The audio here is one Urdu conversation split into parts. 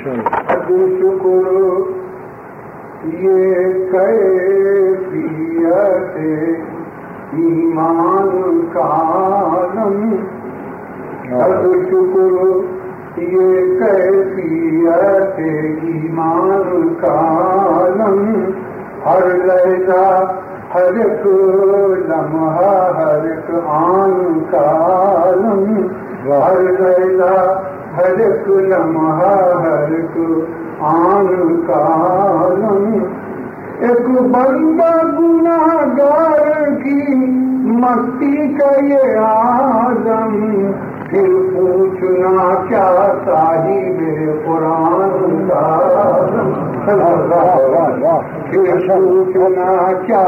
شکر یہ کیفیت ایمان کالم حد شکر یہ کیفیت ایمان کالم ہر لہجہ ہر ایک لمحہ ہر ایک آن کالم ہر لہجہ ہر ایک لمحہ ہر ایک آن کالم ایک بندہ گناہ گار کی مستی کا یہ آدم پھر پوچھنا کیا صاحب قرآن کا پھر پوچھنا کیا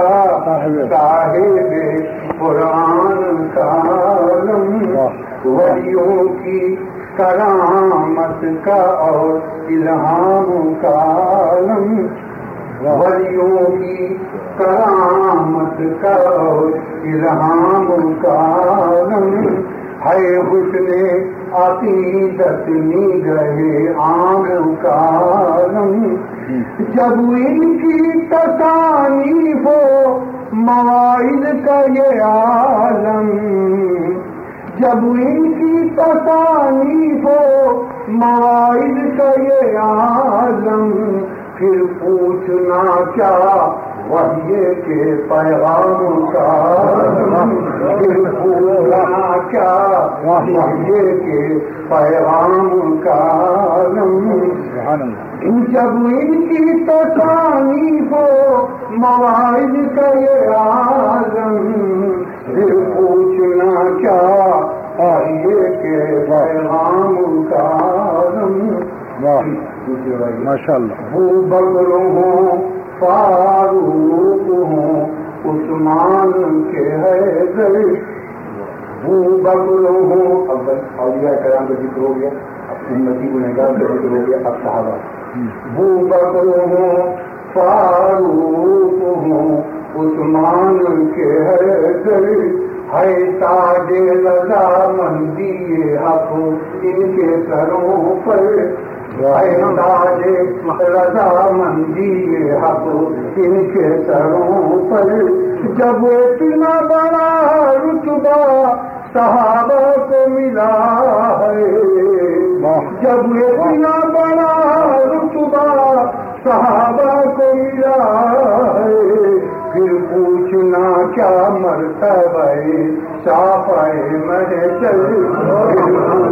صاحب قرآن کا کالم ولیوں کی کرامت کا اور الہام کالم ولیوں کی کرامت کا اور الہام کالم ہے حسن عقیدت نی گئے عام کالم جب ان کی تصانیف ہو مواعظ کا یہ عالم جب ان کی تصانیف ہو مواعظ کا یہ عالم پھر پوچھنا کیا؟ وحی کے پیغام کا۔ پھر پوچھنا کیا؟ وحی کے پیغام کا۔ جب ان کی تصانیف ہو مواعظ کا یہ عالم پھر پوچھنا کیا آئیے کے پیغام کا ماشاء اللہ وہ بکر ہوں فاروق ہوں عثمان کے حیدر۔ وہ بکر ہوں۔ اب اولیاء کرام کا ذکر ہو گیا اب گنہگار کا ذکر ہو گیا اب صحابہ۔ وہ بکر ہوں فاروق ہوں عثمان کے حیدر ہے تاج رضا مندی حق ان کے سروں پر تاج رضا مندی حق ان کے سروں پر جب اتنا بڑا رتبہ صحابہ کو ملا ہے جب اتنا بڑا رتبہ صحابہ کو کیا مرتبہ صافہ محشر پھر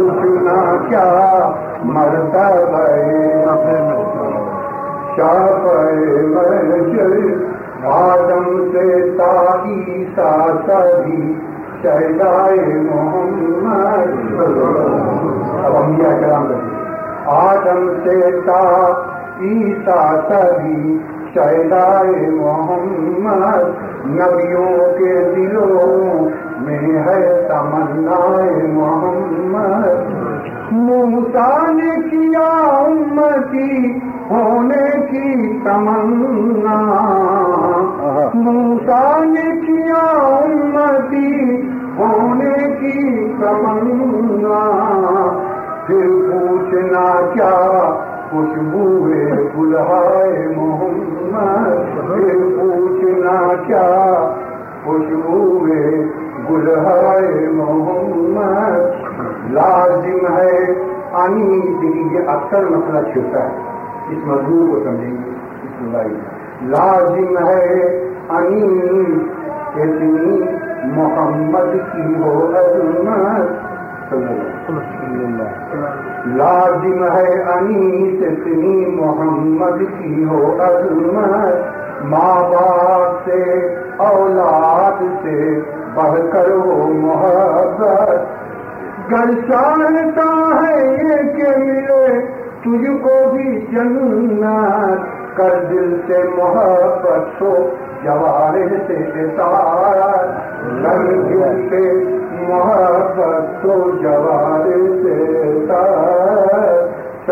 پوچھنا کیا مرتبہ صافہ محشر آدم سے تائی سا سبھی شہدائے محمد اب ہم یہ کرام آدم سے تا عیسا سبھی شہدائے محمد، نبیوں کے دلوں میں ہے تمنا محمد۔ موسا نے کیا امتی ہونے کی تمنا۔ موسا نے کیا امتی ہونے کی تمنا۔ پھر پوچھنا کیا خوشبو گلہائے محمد، پھر پوچھنا کیا؟ خوشبو گلہائے محمد، لازم ہے انی دلی یہ اکثر مسئلہ چھوٹا ہے۔ اس مضمون کو سمجھیں گے۔ اس لازم ہے انی اتنی محمد کی ہو عظمت۔ لازم ہے انیس اتنی محمد کی ہو عظمت۔ ماں باپ سے، اولاد سے بڑھ کر ہو محبت۔ گر چاہتا ہے یہ کہ ملے تجھ کو بھی جنت۔ کر دل سے محبت ہو، جوار سے اطاعت۔ کر دل سے محبت تو جوار سے اطاعت